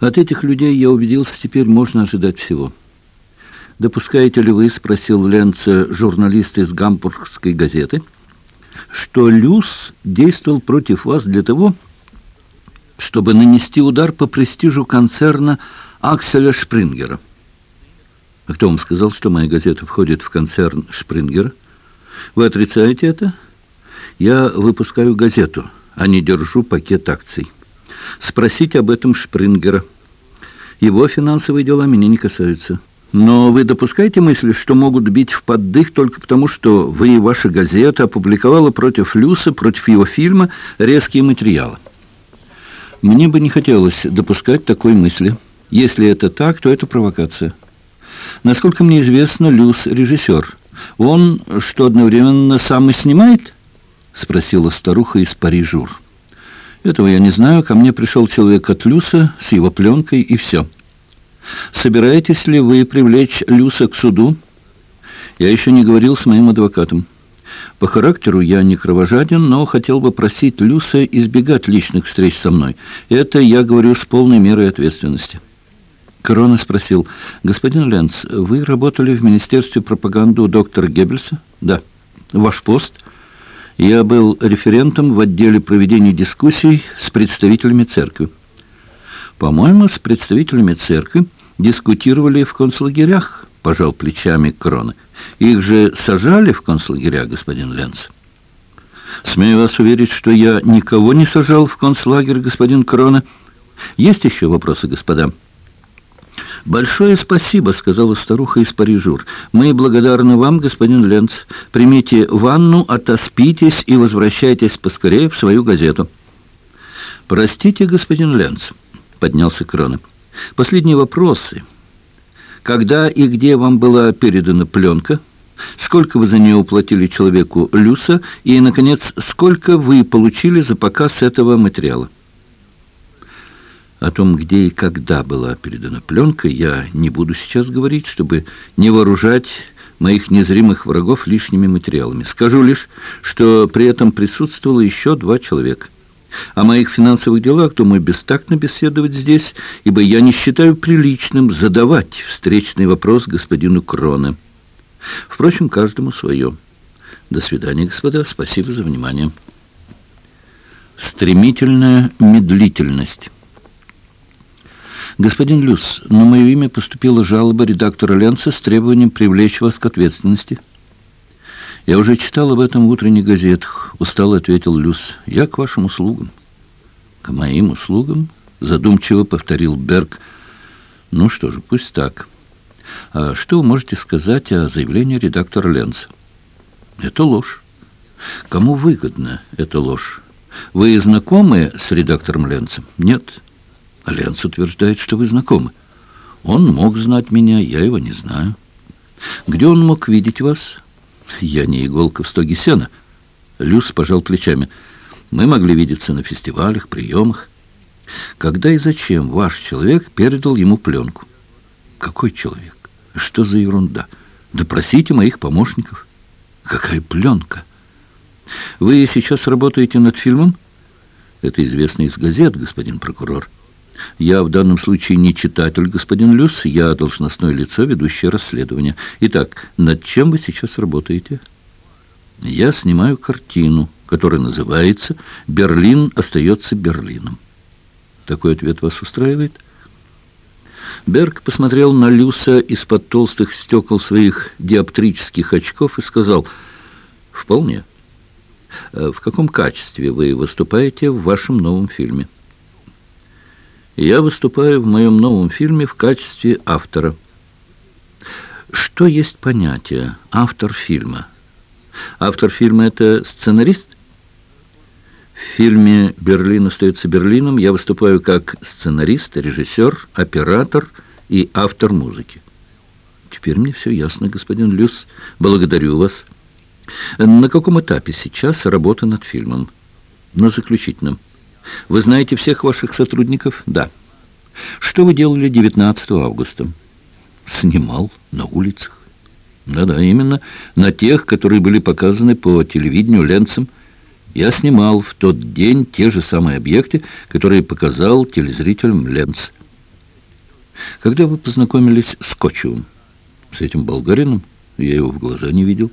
От этих людей, я убедился, теперь можно ожидать всего. «Допускаете ли вы, — спросил Ленца журналист из гамбургской газеты, — что Люс действовал против вас для того, чтобы нанести удар по престижу концерна Акселя Шпрингера?» «А кто вам сказал, что моя газета входит в концерн Шпрингера? Вы отрицаете это?» «Я выпускаю газету, а не держу пакет акций. Спросите об этом Шпрингера. Его финансовые дела меня не касаются». Но вы допускаете мысли, что могут бить в поддых только потому, что вы и ваша газета опубликовала против Люса, против его фильма резкие материалы? Мне бы не хотелось допускать такой мысли. Если это так, то это провокация. Насколько мне известно, Люс — режиссер. Он, что одновременно сам и снимает? Спросила старуха из Парижур. Этого я не знаю. Ко мне пришел человек от Люса с его пленкой, и все. Собираетесь ли вы привлечь Люса к суду? Я еще не говорил с моим адвокатом. По характеру я не кровожаден, но хотел бы просить Люса избегать личных встреч со мной. Это я говорю с полной мерой ответственности. Корона спросил, «Господин Ленц, вы работали в Министерстве пропаганды у доктора Геббельса?» «Да». «Ваш пост?» «Я был референтом в отделе проведения дискуссий с представителями церкви». «По-моему, с представителями церкви дискутировали в концлагерях», — пожал плечами Крона. «Их же сажали в концлагеря, господин Ленц». «Смею вас уверить, что я никого не сажал в концлагерь, господин Крона. Есть еще вопросы, господа?» «Большое спасибо», — сказала старуха из Парижур. «Мы благодарны вам, господин Ленц. Примите ванну, отоспитесь и возвращайтесь поскорее в свою газету». «Простите, господин Ленц», — поднялся Крона. Последние вопросы. Когда и где вам была передана пленка? Сколько вы за нее уплатили человеку Люса? И, наконец, сколько вы получили за показ этого материала? О том, где и когда была передана пленка, я не буду сейчас говорить, чтобы не вооружать моих незримых врагов лишними материалами. Скажу лишь, что при этом присутствовало еще два человека. О моих финансовых делах, думаю, бестактно беседовать здесь, ибо я не считаю приличным задавать встречный вопрос господину Кроне. Впрочем, каждому свое. До свидания, господа. Спасибо за внимание. Стремительная медлительность. Господин Люс, на мое имя поступила жалоба редактора Ленца с требованием привлечь вас к ответственности. «Я уже читал об этом в утренних газетах», — устало ответил Люс. «Я к вашим услугам». «К моим услугам?» — задумчиво повторил Берг. «Ну что же, пусть так. А что вы можете сказать о заявлении редактора Ленца?» «Это ложь. Кому выгодна эта ложь? Вы знакомы с редактором Ленцем?» «Нет». Ленц утверждает, что вы знакомы. Он мог знать меня, я его не знаю. Где он мог видеть вас?» Я не иголка в стоге сена. Люс пожал плечами. Мы могли видеться на фестивалях, приемах. Когда и зачем ваш человек передал ему пленку? Какой человек? Что за ерунда? Допросите моих помощников. Какая пленка? Вы сейчас работаете над фильмом? Это известно из газет, господин прокурор. Я в данном случае не читатель, господин Люс, я должностное лицо, ведущее расследование. Итак, над чем вы сейчас работаете? Я снимаю картину, которая называется «Берлин остается Берлином». Такой ответ вас устраивает? Берг посмотрел на Люса из-под толстых стекол своих диоптрических очков и сказал «Вполне». «В каком качестве вы выступаете в вашем новом фильме?» Я выступаю в моем новом фильме в качестве автора. Что есть понятие «автор фильма»? Автор фильма — это сценарист? В фильме «Берлин остается Берлином» я выступаю как сценарист, режиссер, оператор и автор музыки. Теперь мне все ясно, господин Люс. Благодарю вас. На каком этапе сейчас работа над фильмом? На заключительном. Вы знаете всех ваших сотрудников? Да. Что вы делали 19 августа? Снимал на улицах. Да-да, именно на тех, которые были показаны по телевидению Ленцем. Я снимал в тот день те же самые объекты, которые показал телезрителям Ленц. Когда вы познакомились с Кочевым? С этим болгарином? Я его в глаза не видел.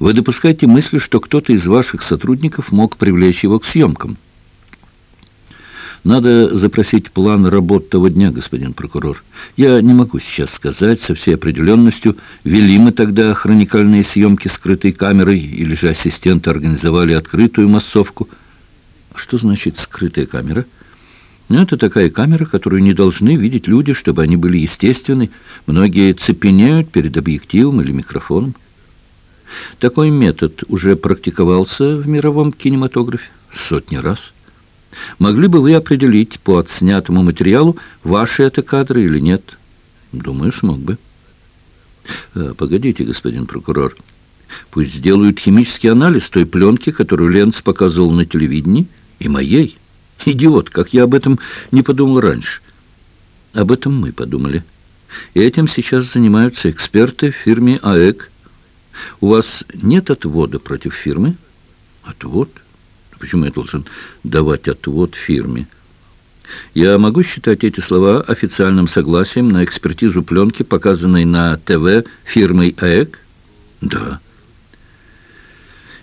Вы допускаете мысль, что кто-то из ваших сотрудников мог привлечь его к съемкам? Надо запросить план работ того дня, господин прокурор. Я не могу сейчас сказать со всей определенностью, вели мы тогда хроникальные съемки скрытой камерой, или же ассистенты организовали открытую массовку. Что значит скрытая камера? — ну, это такая камера, которую не должны видеть люди, чтобы они были естественны. Многие цепенеют перед объективом или микрофоном. Такой метод уже практиковался в мировом кинематографе сотни раз. Могли бы вы определить по отснятому материалу, ваши это кадры или нет? Думаю, смог бы. А, погодите, господин прокурор. Пусть сделают химический анализ той пленки, которую Ленц показывал на телевидении, и моей. Идиот, как я об этом не подумал раньше. Об этом мы подумали. И этим сейчас занимаются эксперты в фирме АЭК. У вас нет отвода против фирмы? Отвод? Почему я должен давать отвод фирме? Я могу считать эти слова официальным согласием на экспертизу пленки, показанной на ТВ фирмой АЭК? Да.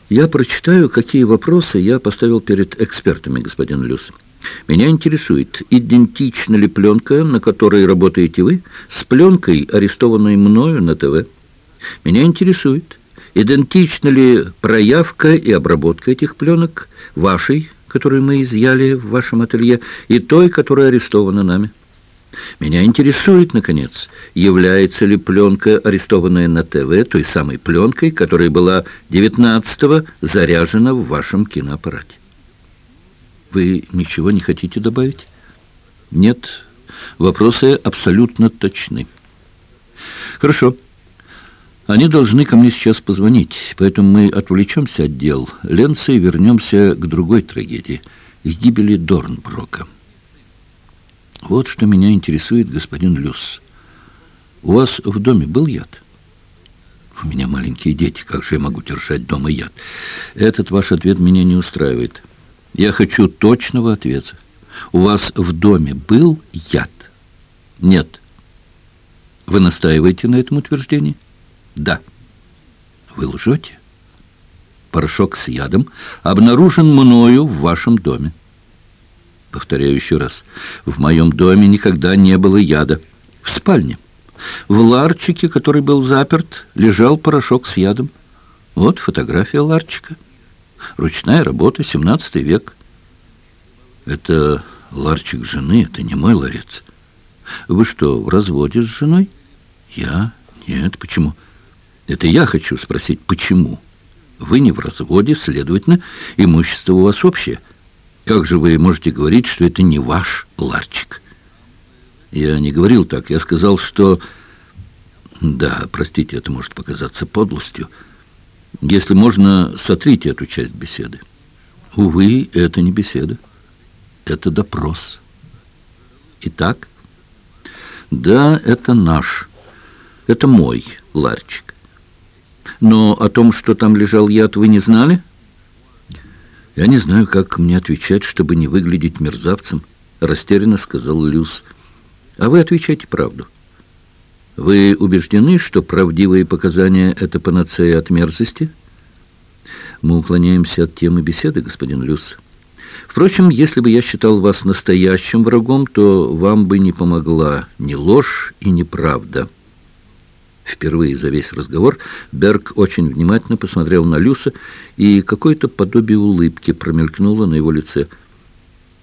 Я прочитаю, какие вопросы я поставил перед экспертами, господин Люс. Меня интересует, идентична ли пленка, на которой работаете вы, с пленкой, арестованной мною на ТВ. Меня интересует, идентична ли проявка и обработка этих пленок вашей, которую мы изъяли в вашем ателье, и той, которая арестована нами. Меня интересует, наконец, является ли пленка, арестованная на ТВ, той самой пленкой, которая была 19-го заряжена в вашем киноаппарате. Вы ничего не хотите добавить? Нет. Вопросы абсолютно точны. Хорошо. Они должны ко мне сейчас позвонить, поэтому мы отвлечемся от дел Ленца и вернемся к другой трагедии — к гибели Дорнброка. Вот что меня интересует, господин Люс. У вас в доме был яд? У меня маленькие дети, как же я могу держать дома яд? Этот ваш ответ меня не устраивает. Я хочу точного ответа. У вас в доме был яд? Нет. Вы настаиваете на этом утверждении? Да. Вы лжете? Порошок с ядом обнаружен мною в вашем доме. Повторяю еще раз. В моем доме никогда не было яда. В спальне. В ларчике, который был заперт, лежал порошок с ядом. Вот фотография ларчика. Ручная работа, 17 век. Это ларчик жены, это не мой ларец. Вы что, в разводе с женой? Я? Нет, почему? Это я хочу спросить, почему? Вы не в разводе, следовательно, имущество у вас общее. Как же вы можете говорить, что это не ваш ларчик? Я не говорил так. Я сказал, что... Да, простите, это может показаться подлостью. Если можно, сотрите эту часть беседы. Увы, это не беседа. Это допрос. Итак? Да, это наш. Это мой ларчик. Но о том, что там лежал яд, вы не знали? — «Я не знаю, как мне отвечать, чтобы не выглядеть мерзавцем», — растерянно сказал Люс. «А вы отвечайте правду. Вы убеждены, что правдивые показания — это панацея от мерзости?» «Мы уклоняемся от темы беседы, господин Люс. Впрочем, если бы я считал вас настоящим врагом, то вам бы не помогла ни ложь и ни правда». Впервые за весь разговор Берг очень внимательно посмотрел на Люса, и какое-то подобие улыбки промелькнуло на его лице.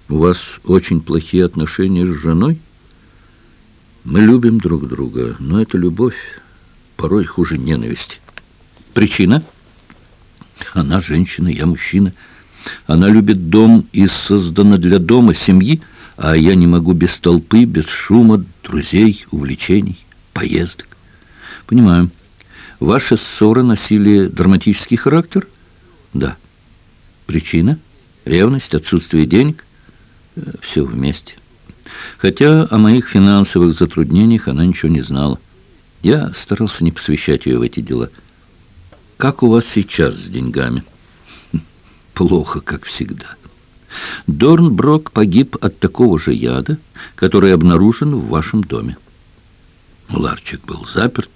«У вас очень плохие отношения с женой?» «Мы любим друг друга, но эта любовь порой хуже ненависти». «Причина?» «Она женщина, я мужчина. Она любит дом и создана для дома, семьи, а я не могу без толпы, без шума, друзей, увлечений, поездок. Понимаю. Ваши ссоры носили драматический характер? Да. Причина? Ревность, отсутствие денег? Э, Все вместе. Хотя о моих финансовых затруднениях она ничего не знала. Я старался не посвящать ее в эти дела. Как у вас сейчас с деньгами? Плохо, как всегда. Дорнброк погиб от такого же яда, который обнаружен в вашем доме. Ларчик был заперт.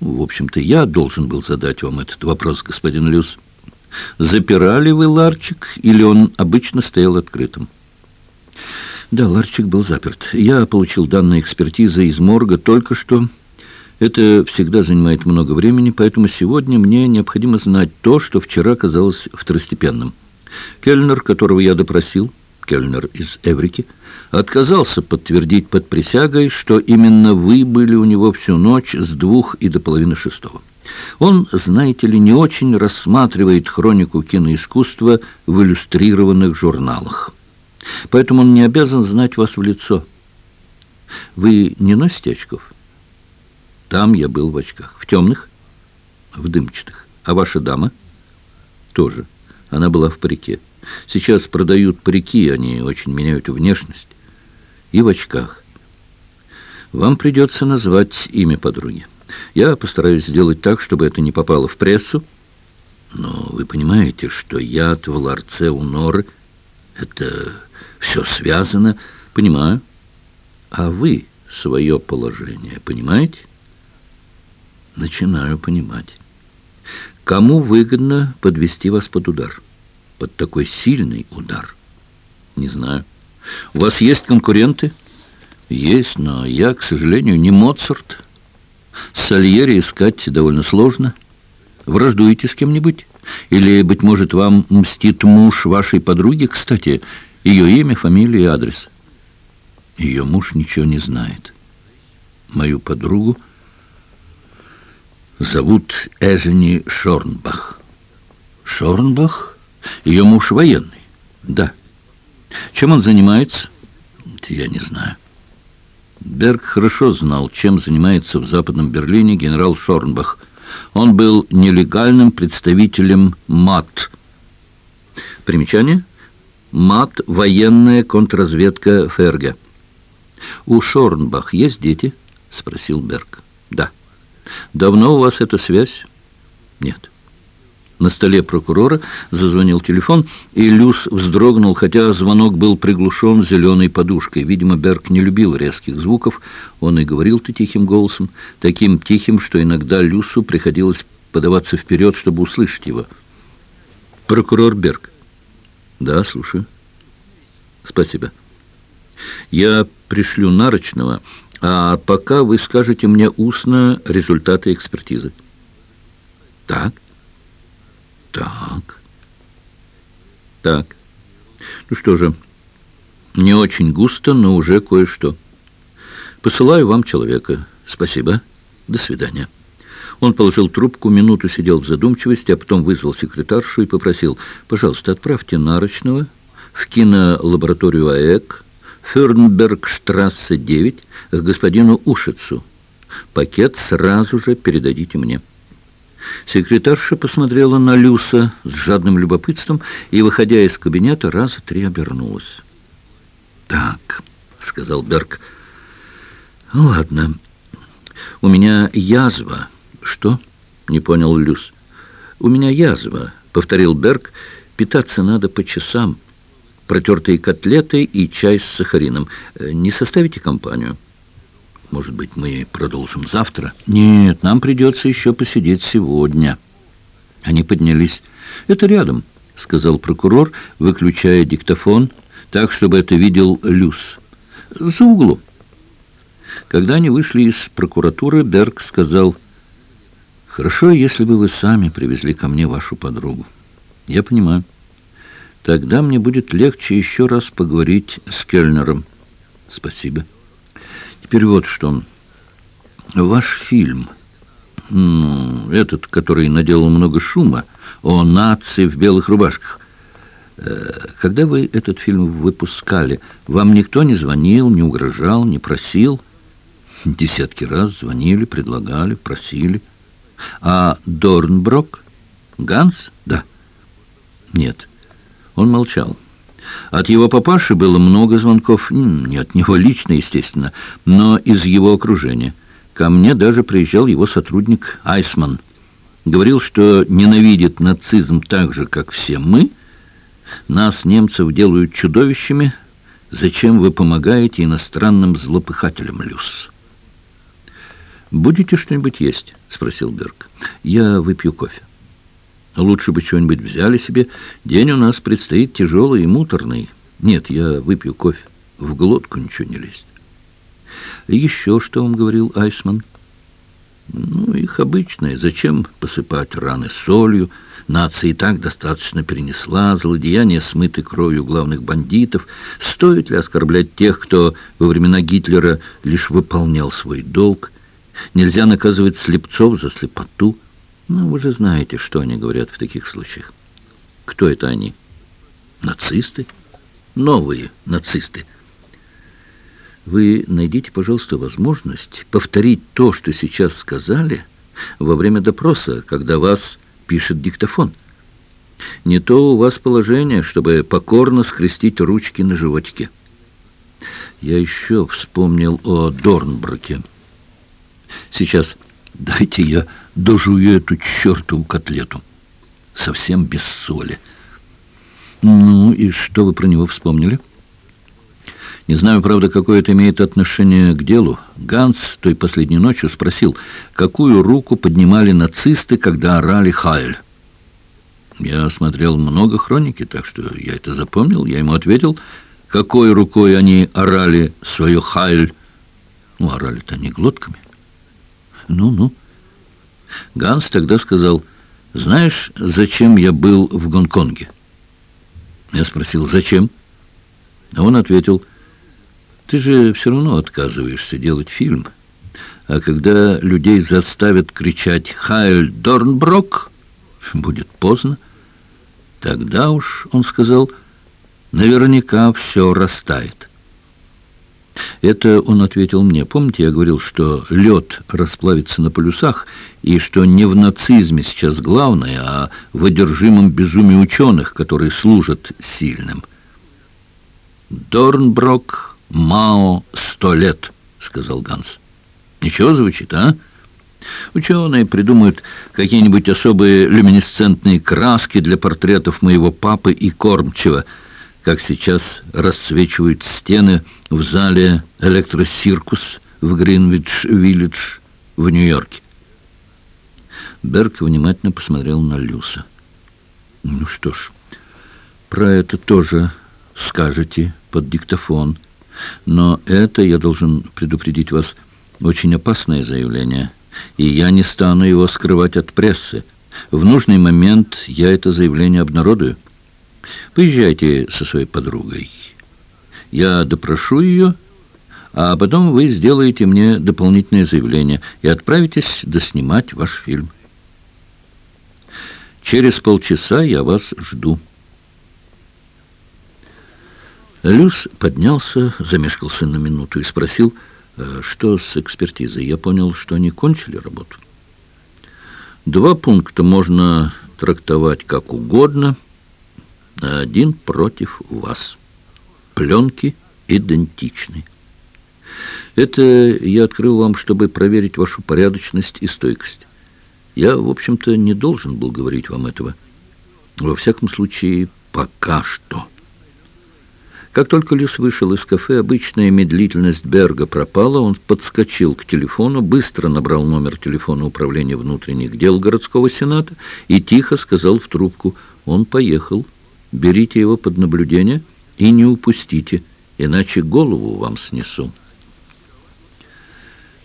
В общем-то, я должен был задать вам этот вопрос, господин Люс. Запирали вы Ларчик, или он обычно стоял открытым? Да, Ларчик был заперт. Я получил данные экспертизы из морга только что. Это всегда занимает много времени, поэтому сегодня мне необходимо знать то, что вчера казалось второстепенным. Кельнер, которого я допросил, Кельнер из Эврики, отказался подтвердить под присягой, что именно вы были у него всю ночь с двух и до половины шестого. Он, знаете ли, не очень рассматривает хронику киноискусства в иллюстрированных журналах. Поэтому он не обязан знать вас в лицо. Вы не носите очков? Там я был в очках. В темных? В дымчатых. А ваша дама? Тоже. Она была в парике. Сейчас продают парики, они очень меняют внешность. И в очках. Вам придется назвать имя подруги. Я постараюсь сделать так, чтобы это не попало в прессу. Но вы понимаете, что яд в ларце у Норы — это все связано. Понимаю. А вы свое положение понимаете? Начинаю понимать. Кому выгодно подвести вас под удар? Под такой сильный удар? Не знаю. У вас есть конкуренты? Есть, но я, к сожалению, не Моцарт. Сальери искать довольно сложно. Враждуете с кем-нибудь? Или, быть может, вам мстит муж вашей подруги? Кстати, ее имя, фамилия и адрес. Ее муж ничего не знает. Мою подругу зовут Эжени Шорнбах. Шорнбах? Ее муж военный? Да. Чем он занимается? Я не знаю. Берг хорошо знал, чем занимается в Западном Берлине генерал Шорнбах. Он был нелегальным представителем МАТ. Примечание? МАТ – военная контрразведка ФРГ. «У Шорнбах есть дети?» – спросил Берг. «Да». «Давно у вас эта связь?» «Нет». На столе прокурора зазвонил телефон, и Люс вздрогнул, хотя звонок был приглушен зеленой подушкой. Видимо, Берг не любил резких звуков. Он и говорил-то тихим голосом, таким тихим, что иногда Люсу приходилось подаваться вперед, чтобы услышать его. «Прокурор Берг». «Да, слушаю». «Спасибо. Я пришлю нарочного, а пока вы скажете мне устно результаты экспертизы». «Так». Так. Так. Ну что же, не очень густо, но уже кое-что. Посылаю вам человека. Спасибо. До свидания. Он положил трубку, минуту сидел в задумчивости, а потом вызвал секретаршу и попросил, пожалуйста, отправьте Нарочного в кинолабораторию АЭК, Фернбергштрассе 9, к господину Ушицу. Пакет сразу же передадите мне. Секретарша посмотрела на Люса с жадным любопытством и, выходя из кабинета, раза три обернулась. «Так», — сказал Берг, — «ладно, у меня язва». «Что?» — не понял Люс. «У меня язва», — повторил Берг, — «питаться надо по часам. Протертые котлеты и чай с сахарином. Не составите компанию?» Может быть, мы продолжим завтра? Нет, нам придется еще посидеть сегодня. Они поднялись. Это рядом, сказал прокурор, выключая диктофон, так, чтобы это видел Люс. За углом. Когда они вышли из прокуратуры, Берг сказал, «Хорошо, если бы вы сами привезли ко мне вашу подругу. Я понимаю. Тогда мне будет легче еще раз поговорить с Кельнером. Спасибо». Теперь вот что. Ваш фильм, ну, этот, который наделал много шума, о нации в белых рубашках. Э, когда вы этот фильм выпускали, вам никто не звонил, не угрожал, не просил? Десятки раз звонили, предлагали, просили. А Дорнброк? Ганс? Да. Нет. Он молчал. От его папаши было много звонков, не от него лично, естественно, но из его окружения. Ко мне даже приезжал его сотрудник Айсман. Говорил, что ненавидит нацизм так же, как все мы, Нас, немцев, делают чудовищами. Зачем вы помогаете иностранным злопыхателям, Люс?» «Будете что-нибудь есть?» — спросил Берг. «Я выпью кофе». «Лучше бы что-нибудь взяли себе. День у нас предстоит тяжелый и муторный. Нет, я выпью кофе. В глотку ничего не лезет». «Еще что вам говорил Айсман?» «Ну, их обычное. Зачем посыпать раны солью?» Нация и так достаточно перенесла, злодеяния смыты кровью главных бандитов. Стоит ли оскорблять тех, кто во времена Гитлера лишь выполнял свой долг? Нельзя наказывать слепцов за слепоту. Ну, вы же знаете, что они говорят в таких случаях. Кто это они? Нацисты? Новые нацисты. Вы найдите, пожалуйста, возможность повторить то, что сейчас сказали, во время допроса, когда вас пишет диктофон. Не то у вас положение, чтобы покорно скрестить ручки на животике. Я еще вспомнил о Дорнброке. Сейчас дайте я дожую эту чертову котлету. Совсем без соли. Ну, и что вы про него вспомнили? Не знаю, правда, какое это имеет отношение к делу. Ганс той последней ночью спросил, какую руку поднимали нацисты, когда орали «Хайль». Я смотрел много хроники, так что я это запомнил. Я ему ответил, какой рукой они орали свое «Хайль». Ну, орали-то не глотками. Ну-ну. Ганс тогда сказал, знаешь, зачем я был в Гонконге? Я спросил, зачем? А он ответил, ты же все равно отказываешься делать фильм. А когда людей заставят кричать «Хайль Дорнброк», будет поздно. Тогда уж, он сказал, наверняка все растает. Это он ответил мне. Помните, я говорил, что лед расплавится на полюсах, и что не в нацизме сейчас главное, а в одержимом безумии ученых, которые служат сильным. «Дорнброк, Мао, сто лет», — сказал Ганс. «Ничего звучит, а?» Ученые придумают какие-нибудь особые люминесцентные краски для портретов моего папы и кормчего — как сейчас расцвечивают стены в зале «Электросиркус» в Гринвич-Виллидж в Нью-Йорке. Берг внимательно посмотрел на Люса. «Ну что ж, про это тоже скажете под диктофон. Но это, я должен предупредить вас, очень опасное заявление, и я не стану его скрывать от прессы. В нужный момент я это заявление обнародую». Поезжайте со своей подругой. Я допрошу ее, а потом вы сделаете мне дополнительное заявление и отправитесь доснимать ваш фильм. Через полчаса я вас жду. Люс поднялся, замешкался на минуту и спросил, «Э, что с экспертизой. Я понял, что они кончили работу. Два пункта можно трактовать как угодно – один против вас. Пленки идентичны. Это я открыл вам, чтобы проверить вашу порядочность и стойкость. Я, в общем-то, не должен был говорить вам этого. Во всяком случае, пока что. Как только Люс вышел из кафе, обычная медлительность Берга пропала, он подскочил к телефону, быстро набрал номер телефона управления внутренних дел городского сената и тихо сказал в трубку «Он поехал». Берите его под наблюдение и не упустите, иначе голову вам снесу.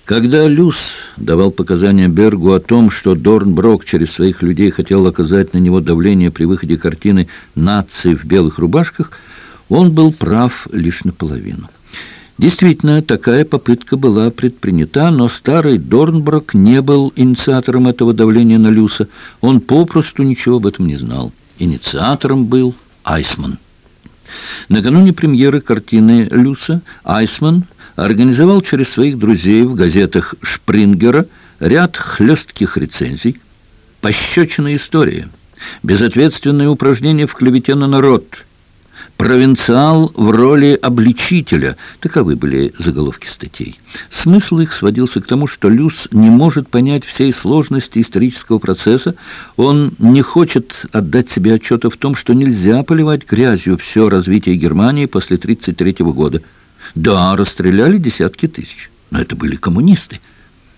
Когда Люс давал показания Бергу о том, что Дорнброк через своих людей хотел оказать на него давление при выходе картины «Нации в белых рубашках», он был прав лишь наполовину. Действительно, такая попытка была предпринята, но старый Дорнброк не был инициатором этого давления на Люса. Он попросту ничего об этом не знал. Инициатором был Айсман. Накануне премьеры картины «Люса» Айсман организовал через своих друзей в газетах «Шпрингера» ряд хлестких рецензий, пощечина истории, безответственные упражнения в клевете на народ, Провинциал в роли обличителя. Таковы были заголовки статей. Смысл их сводился к тому, что Люс не может понять всей сложности исторического процесса. Он не хочет отдать себе отчета в том, что нельзя поливать грязью все развитие Германии после 1933 года. Да, расстреляли десятки тысяч, но это были коммунисты.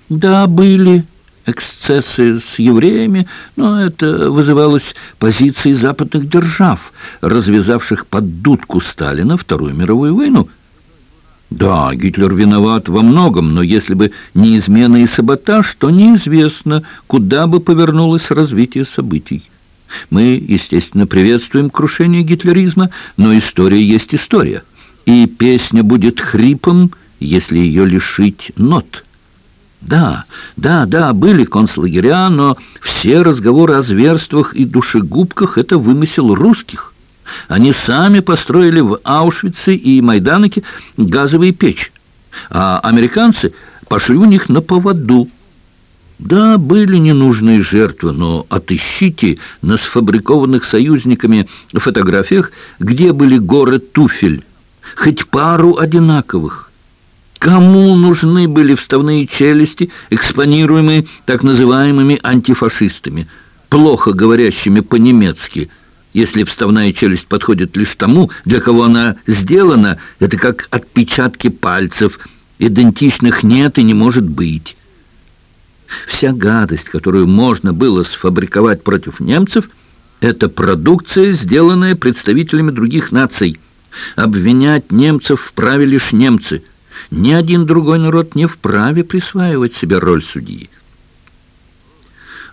Да, были эксцессы с евреями, но это вызывалось позицией западных держав, развязавших под дудку Сталина Вторую мировую войну. Да, Гитлер виноват во многом, но если бы не измена и саботаж, то неизвестно, куда бы повернулось развитие событий. Мы, естественно, приветствуем крушение гитлеризма, но история есть история, и песня будет хрипом, если ее лишить нот». Да, да, да, были концлагеря, но все разговоры о зверствах и душегубках — это вымысел русских. Они сами построили в Аушвице и Майданоке газовые печи, а американцы пошли у них на поводу. Да, были ненужные жертвы, но отыщите на сфабрикованных союзниками фотографиях, где были горы туфель, хоть пару одинаковых. Кому нужны были вставные челюсти, экспонируемые так называемыми антифашистами, плохо говорящими по-немецки? Если вставная челюсть подходит лишь тому, для кого она сделана, это как отпечатки пальцев. Идентичных нет и не может быть. Вся гадость, которую можно было сфабриковать против немцев, это продукция, сделанная представителями других наций. Обвинять немцев вправе лишь немцы – ни один другой народ не вправе присваивать себе роль судьи.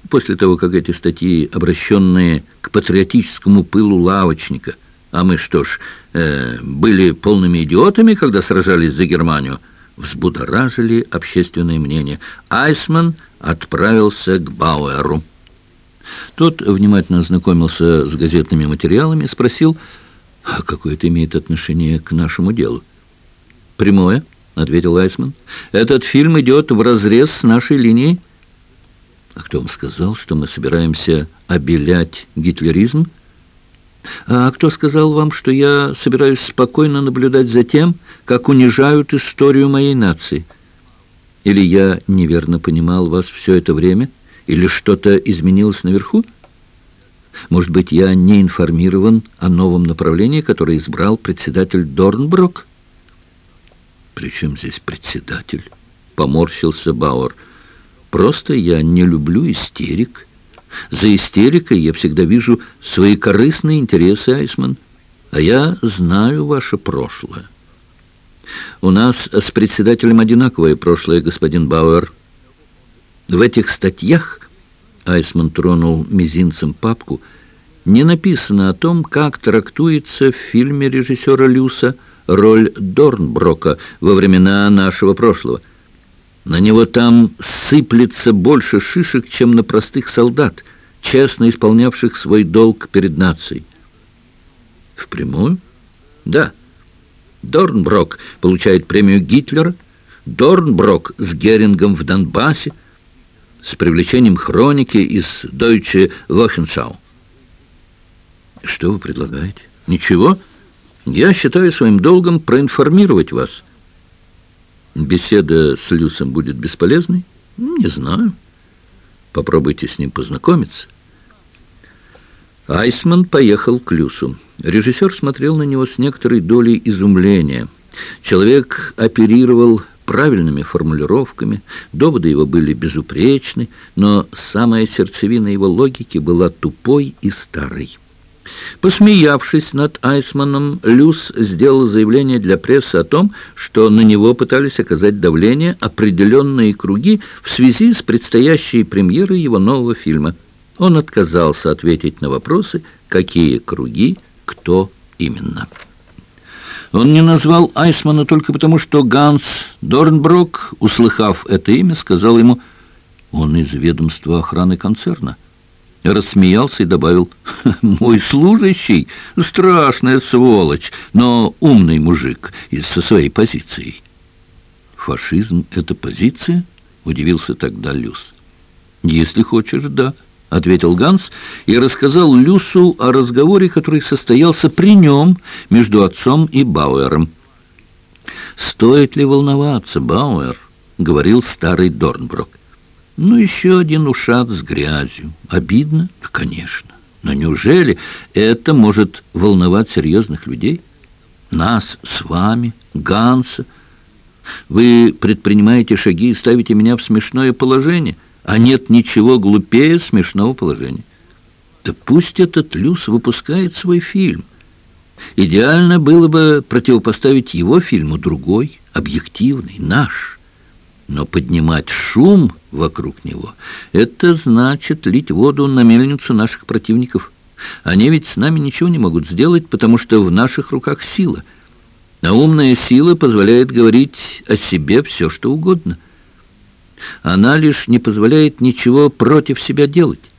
После того, как эти статьи, обращенные к патриотическому пылу лавочника, а мы что ж, э, были полными идиотами, когда сражались за Германию, взбудоражили общественное мнение. Айсман отправился к Бауэру. Тот внимательно ознакомился с газетными материалами спросил, «А какое это имеет отношение к нашему делу. «Прямое», — ответил Айсман. «Этот фильм идет вразрез с нашей линией». «А кто вам сказал, что мы собираемся обелять гитлеризм?» «А кто сказал вам, что я собираюсь спокойно наблюдать за тем, как унижают историю моей нации? Или я неверно понимал вас все это время? Или что-то изменилось наверху? Может быть, я не информирован о новом направлении, которое избрал председатель Дорнброк?» «При чем здесь председатель?» — поморщился Бауэр. «Просто я не люблю истерик. За истерикой я всегда вижу свои корыстные интересы, Айсман, а я знаю ваше прошлое». «У нас с председателем одинаковое прошлое, господин Бауэр. В этих статьях...» — Айсман тронул мизинцем папку — не написано о том, как трактуется в фильме режиссера Люса роль Дорнброка во времена нашего прошлого. На него там сыплется больше шишек, чем на простых солдат, честно исполнявших свой долг перед нацией. Впрямую? Да. Дорнброк получает премию Гитлера, Дорнброк с Герингом в Донбассе, с привлечением хроники из Deutsche Wochenschau. Что вы предлагаете? Ничего? Ничего? Я считаю своим долгом проинформировать вас. Беседа с Люсом будет бесполезной? Не знаю. Попробуйте с ним познакомиться. Айсман поехал к Люсу. Режиссер смотрел на него с некоторой долей изумления. Человек оперировал правильными формулировками, доводы его были безупречны, но самая сердцевина его логики была тупой и старой. Посмеявшись над Айсманом, Люс сделал заявление для прессы о том, что на него пытались оказать давление определенные круги в связи с предстоящей премьерой его нового фильма. Он отказался ответить на вопросы, какие круги, кто именно. Он не назвал Айсмана только потому, что Ганс Дорнброк, услыхав это имя, сказал ему, он из ведомства охраны концерна рассмеялся и добавил, «Мой служащий — страшная сволочь, но умный мужик из со своей позицией». «Фашизм — это позиция?» — удивился тогда Люс. «Если хочешь, да», — ответил Ганс и рассказал Люсу о разговоре, который состоялся при нем между отцом и Бауэром. «Стоит ли волноваться, Бауэр?» — говорил старый Дорнброк. «Ну, еще один ушат с грязью. Обидно? Конечно. Но неужели это может волновать серьезных людей? Нас с вами, Ганса. Вы предпринимаете шаги и ставите меня в смешное положение, а нет ничего глупее смешного положения. Да пусть этот Люс выпускает свой фильм. Идеально было бы противопоставить его фильму другой, объективный, наш. Но поднимать шум вокруг него — это значит лить воду на мельницу наших противников. Они ведь с нами ничего не могут сделать, потому что в наших руках сила. А умная сила позволяет говорить о себе все, что угодно. Она лишь не позволяет ничего против себя делать.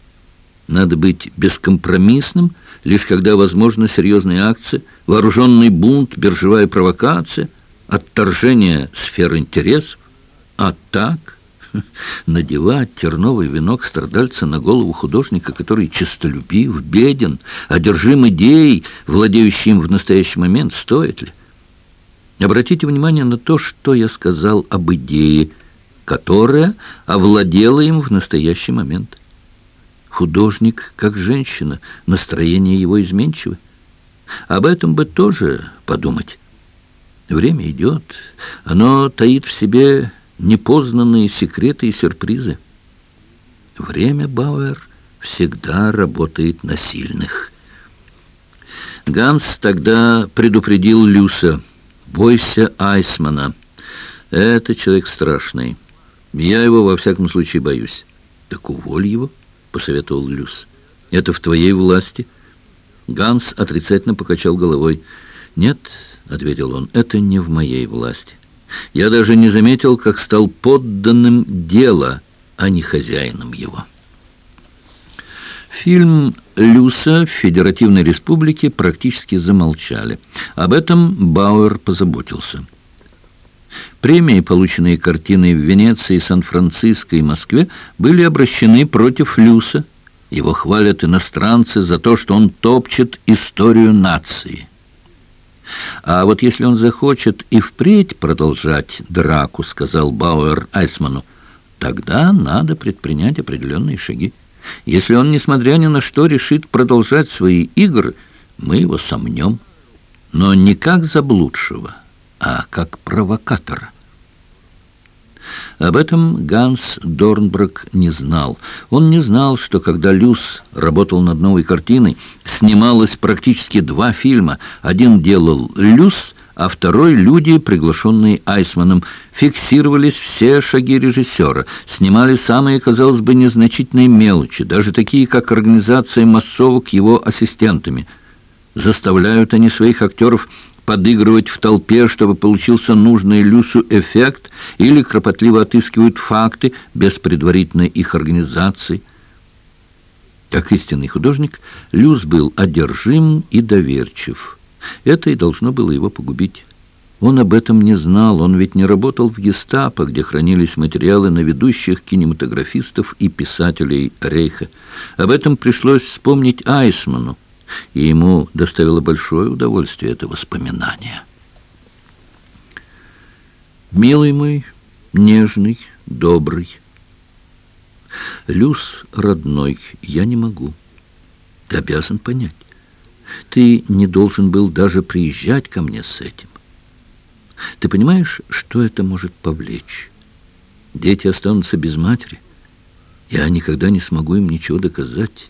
Надо быть бескомпромиссным, лишь когда возможна серьезная акция, вооруженный бунт, биржевая провокация, отторжение сфер интересов. А так надевать терновый венок страдальца на голову художника, который честолюбив, беден, одержим идеей, владеющий им в настоящий момент, стоит ли? Обратите внимание на то, что я сказал об идее, которая овладела им в настоящий момент. Художник, как женщина, настроение его изменчиво. Об этом бы тоже подумать. Время идет, оно таит в себе непознанные секреты и сюрпризы. Время, Бауэр, всегда работает на сильных. Ганс тогда предупредил Люса, «Бойся Айсмана. Это человек страшный. Я его, во всяком случае, боюсь». «Так уволь его», — посоветовал Люс. «Это в твоей власти». Ганс отрицательно покачал головой. «Нет», — ответил он, — «это не в моей власти». Я даже не заметил, как стал подданным дела, а не хозяином его. Фильм «Люса» в Федеративной Республике практически замолчали. Об этом Бауэр позаботился. Премии, полученные картиной в Венеции, Сан-Франциско и Москве, были обращены против Люса. Его хвалят иностранцы за то, что он топчет историю нации. А вот если он захочет и впредь продолжать драку, сказал Бауэр Айсману, тогда надо предпринять определенные шаги. Если он, несмотря ни на что, решит продолжать свои игры, мы его сомнем. Но не как заблудшего, а как провокатора. Об этом Ганс Дорнброк не знал. Он не знал, что когда Люс работал над новой картиной, снималось практически два фильма. Один делал Люс, а второй люди, приглашенные Айсманом, фиксировались все шаги режиссера, снимали самые, казалось бы, незначительные мелочи, даже такие, как организация массовок его ассистентами. Заставляют они своих актеров подыгрывать в толпе, чтобы получился нужный Люсу эффект, или кропотливо отыскивают факты без предварительной их организации. Как истинный художник, Люс был одержим и доверчив. Это и должно было его погубить. Он об этом не знал, он ведь не работал в гестапо, где хранились материалы на ведущих кинематографистов и писателей Рейха. Об этом пришлось вспомнить Айсману, и ему доставило большое удовольствие это воспоминание. «Милый мой, нежный, добрый, Люс, родной, я не могу. Ты обязан понять. Ты не должен был даже приезжать ко мне с этим. Ты понимаешь, что это может повлечь? Дети останутся без матери. Я никогда не смогу им ничего доказать.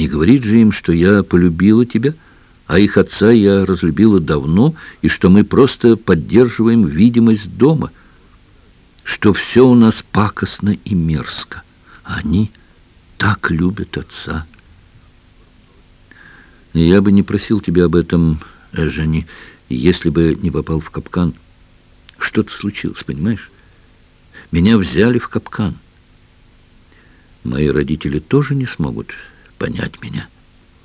Не говорит же им, что я полюбила тебя, а их отца я разлюбила давно, и что мы просто поддерживаем видимость дома, что все у нас пакостно и мерзко. Они так любят отца. Я бы не просил тебя об этом, Жени, если бы не попал в капкан. Что-то случилось, понимаешь? Меня взяли в капкан. Мои родители тоже не смогут понять меня.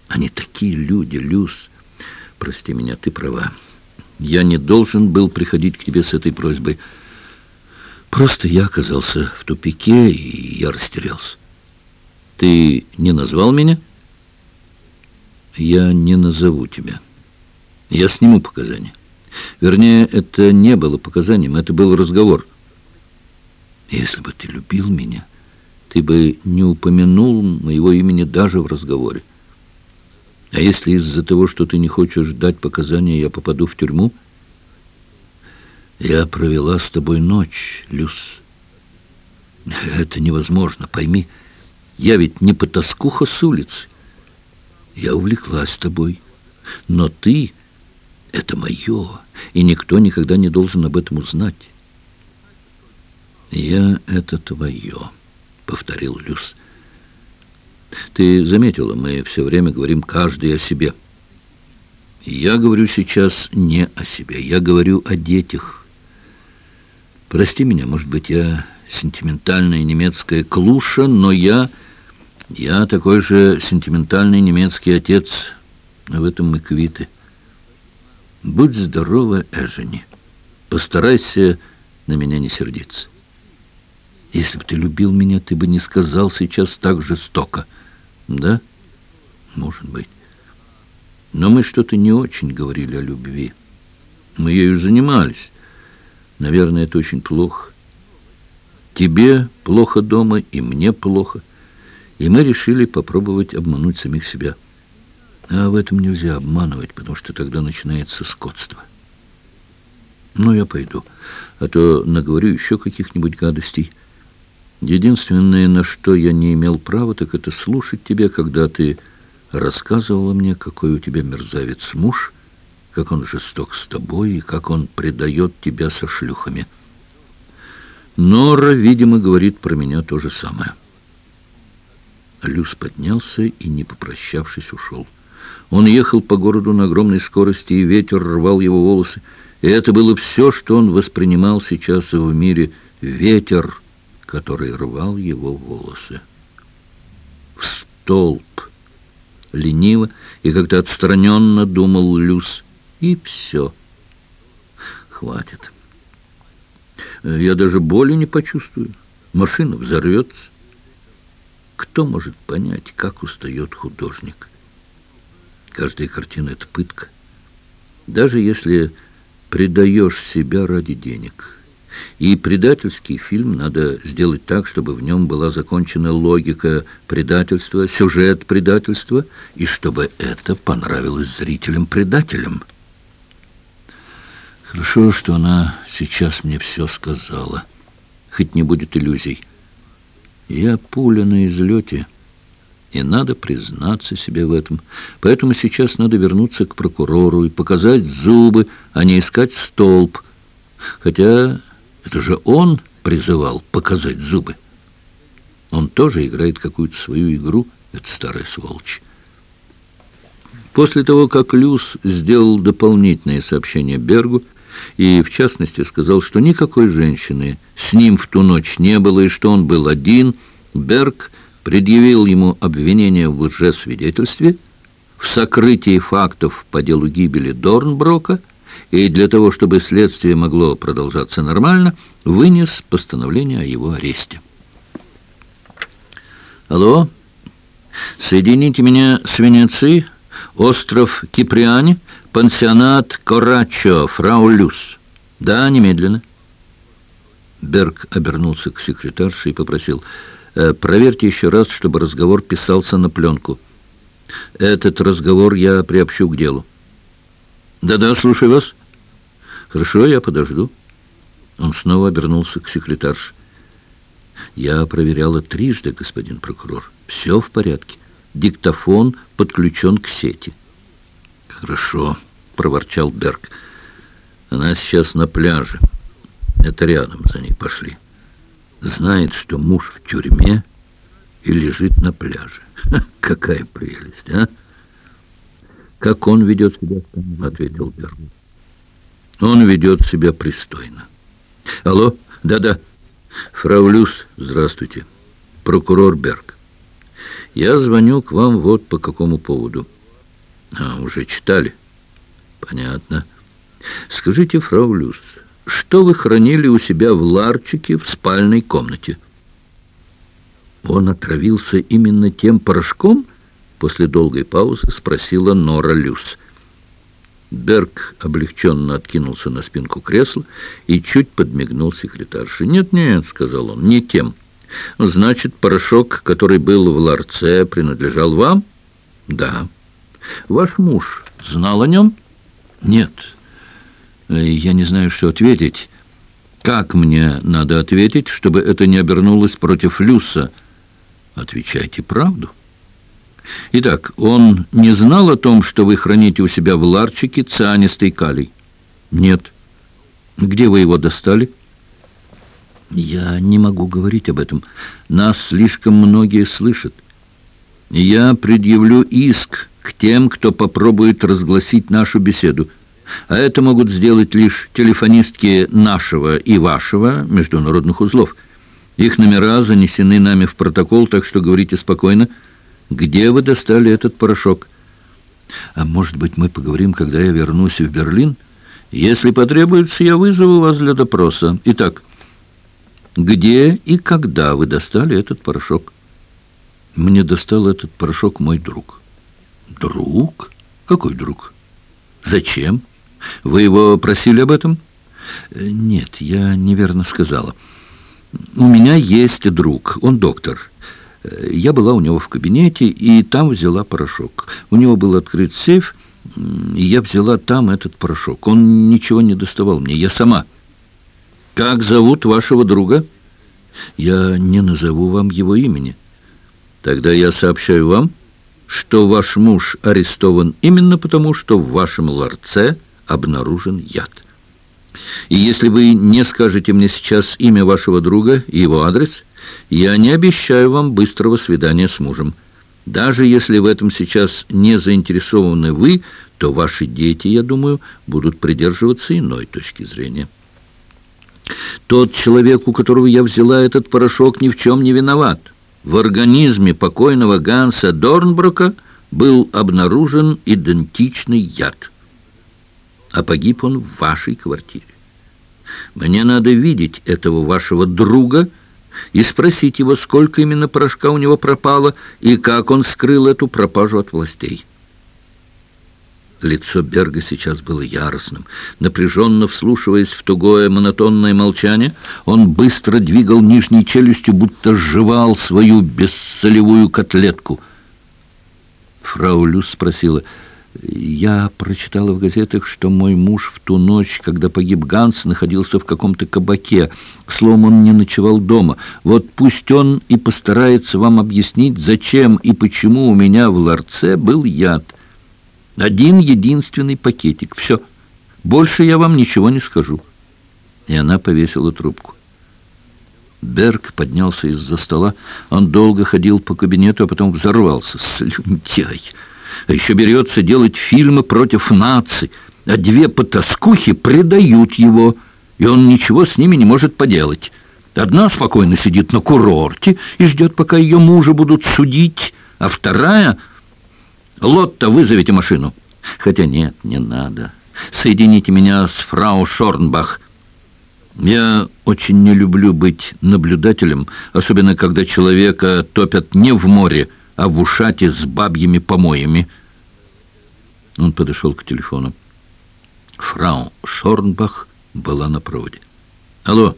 Они такие люди, Люс. Прости меня, ты права. Я не должен был приходить к тебе с этой просьбой. Просто я оказался в тупике, и я растерялся. Ты не назвал меня? Я не назову тебя. Я сниму показания. Вернее, это не было показанием, это был разговор. Если бы ты любил меня, ты бы не упомянул моего имени даже в разговоре. А если из-за того, что ты не хочешь дать показания, я попаду в тюрьму? Я провела с тобой ночь, Люс. Это невозможно, пойми. Я ведь не потаскуха с улицы. Я увлеклась тобой. Но ты — это мое, и никто никогда не должен об этом узнать. «Я — это твое», — повторил Люс. «Ты заметила, мы все время говорим каждый о себе. Я говорю сейчас не о себе, я говорю о детях. Прости меня, может быть, я сентиментальная немецкая клуша, но я... Я такой же сентиментальный немецкий отец. В этом мы квиты. Будь здорова, Эжени. Постарайся на меня не сердиться. Если бы ты любил меня, ты бы не сказал сейчас так жестоко. Да? Может быть. Но мы что-то не очень говорили о любви. Мы ею занимались. Наверное, это очень плохо. Тебе плохо дома, и мне плохо. И мы решили попробовать обмануть самих себя. А в этом нельзя обманывать, потому что тогда начинается скотство. Ну, я пойду, а то наговорю еще каких-нибудь гадостей. Единственное, на что я не имел права, так это слушать тебя, когда ты рассказывала мне, какой у тебя мерзавец муж, как он жесток с тобой и как он предает тебя со шлюхами». Нора, видимо, говорит про меня то же самое. Люс поднялся и, не попрощавшись, ушел. Он ехал по городу на огромной скорости, и ветер рвал его волосы. И это было все, что он воспринимал сейчас в мире. Ветер, который рвал его волосы. В столб. Лениво и как-то отстраненно думал Люс. И все. Хватит. Я даже боли не почувствую. Машина взорвется. Кто может понять, как устает художник? Каждая картина — это пытка. Даже если предаешь себя ради денег. И предательский фильм надо сделать так, чтобы в нем была закончена логика предательства, сюжет предательства, и чтобы это понравилось зрителям-предателям. Хорошо, что она сейчас мне все сказала. Хоть не будет иллюзий. Я пуля на излете, и надо признаться себе в этом. Поэтому сейчас надо вернуться к прокурору и показать зубы, а не искать столб. Хотя это же он призывал показать зубы. Он тоже играет какую-то свою игру, это старая сволочь. После того, как Люс сделал дополнительное сообщение Бергу, и, в частности, сказал, что никакой женщины с ним в ту ночь не было, и что он был один. Берг предъявил ему обвинение в лжесвидетельстве, в сокрытии фактов по делу гибели Дорнброка, и для того, чтобы следствие могло продолжаться нормально, вынес постановление о его аресте. «Алло? Соедините меня с Венецией, остров Киприане?» «Пансионат Корачо, фрау Люс». «Да, немедленно». Берг обернулся к секретарше и попросил, «Э, «Проверьте еще раз, чтобы разговор писался на пленку. Этот разговор я приобщу к делу». «Да-да, слушаю вас». «Хорошо, я подожду». Он снова обернулся к секретарше. «Я проверяла трижды, господин прокурор. Все в порядке. Диктофон подключен к сети». «Хорошо», — проворчал Берг. «Она сейчас на пляже. Это рядом за ней пошли. Знает, что муж в тюрьме и лежит на пляже. Ха, какая прелесть, а!» «Как он ведет себя?» — ответил Берг. «Он ведет себя пристойно». «Алло? Да-да. Фрау Люс, здравствуйте. Прокурор Берг. Я звоню к вам вот по какому поводу». А, уже читали? Понятно. Скажите, фрау Люс, что вы хранили у себя в ларчике в спальной комнате? «Он отравился именно тем порошком?» После долгой паузы спросила Нора Люс. Берг облегченно откинулся на спинку кресла и чуть подмигнул секретарше. «Нет-нет», — сказал он, — «не тем. Значит, порошок, который был в ларце, принадлежал вам?» «Да». «Ваш муж знал о нем?» «Нет». «Я не знаю, что ответить». «Как мне надо ответить, чтобы это не обернулось против Люса?» «Отвечайте правду». Итак, он не знал о том, что вы храните у себя в ларчике цианистый калий? Нет. Где вы его достали? Я не могу говорить об этом. Нас слишком многие слышат. Я предъявлю иск к тем, кто попробует разгласить нашу беседу. А это могут сделать лишь телефонистки нашего и вашего международных узлов. Их номера занесены нами в протокол, так что говорите спокойно. Где вы достали этот порошок? А может быть, мы поговорим, когда я вернусь в Берлин? Если потребуется, я вызову вас для допроса. Итак, где и когда вы достали этот порошок? Мне достал этот порошок мой друг. Друг? Какой друг? Зачем? Вы его просили об этом? Э, нет, я неверно сказала. У меня есть друг, он доктор. Я была у него в кабинете, и там взяла порошок. У него был открыт сейф, и я взяла там этот порошок. Он ничего не доставал мне, я сама. «Как зовут вашего друга?» «Я не назову вам его имени». «Тогда я сообщаю вам, что ваш муж арестован именно потому, что в вашем ларце обнаружен яд. И если вы не скажете мне сейчас имя вашего друга и его адрес, я не обещаю вам быстрого свидания с мужем. Даже если в этом сейчас не заинтересованы вы, то ваши дети, я думаю, будут придерживаться иной точки зрения. Тот человек, у которого я взяла этот порошок, ни в чем не виноват. В организме покойного Ганса Дорнброка был обнаружен идентичный яд. А погиб он в вашей квартире. Мне надо видеть этого вашего друга, и спросить его, сколько именно порошка у него пропало и как он скрыл эту пропажу от властей. Лицо Берга сейчас было яростным. Напряженно вслушиваясь в тугое монотонное молчание, он быстро двигал нижней челюстью, будто сживал свою бессолевую котлетку. Фрау Люс спросила — я прочитала в газетах, что мой муж в ту ночь, когда погиб Ганс, находился в каком-то кабаке. Словом, он не ночевал дома. Вот пусть он и постарается вам объяснить, зачем и почему у меня в ларце был яд. Один единственный пакетик. Все. Больше я вам ничего не скажу. И она повесила трубку. Берг поднялся из-за стола. Он долго ходил по кабинету, а потом взорвался. Слюнтяй! А еще берется делать фильмы против наций, а две потаскухи предают его, и он ничего с ними не может поделать. Одна спокойно сидит на курорте и ждет, пока ее мужа будут судить, а вторая... Лотта, вызовите машину. Хотя нет, не надо. Соедините меня с фрау Шорнбах. Я очень не люблю быть наблюдателем, особенно когда человека топят не в море, а в ушате с бабьими помоями. Он подошел к телефону. Фрау Шорнбах была на проводе. «Алло,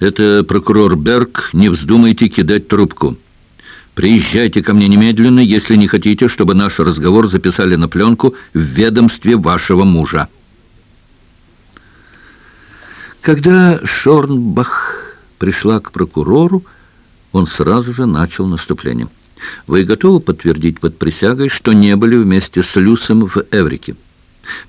это прокурор Берг. Не вздумайте кидать трубку. Приезжайте ко мне немедленно, если не хотите, чтобы наш разговор записали на пленку в ведомстве вашего мужа». Когда Шорнбах пришла к прокурору, он сразу же начал наступление. Вы готовы подтвердить под присягой, что не были вместе с Люсом в Эврике?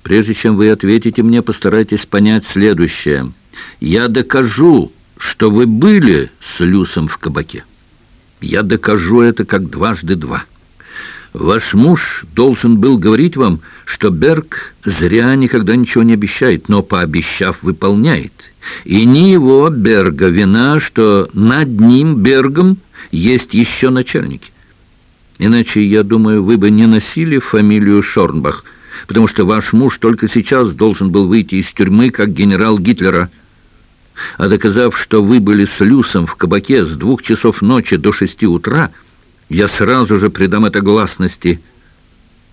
Прежде чем вы ответите мне, постарайтесь понять следующее. Я докажу, что вы были с Люсом в кабаке. Я докажу это как дважды два. Ваш муж должен был говорить вам, что Берг зря никогда ничего не обещает, но, пообещав, выполняет. И не его, Берга, вина, что над ним, Бергом, есть еще начальники. Иначе, я думаю, вы бы не носили фамилию Шорнбах, потому что ваш муж только сейчас должен был выйти из тюрьмы как генерал Гитлера. А доказав, что вы были с Люсом в кабаке с двух часов ночи до шести утра, я сразу же придам это гласности.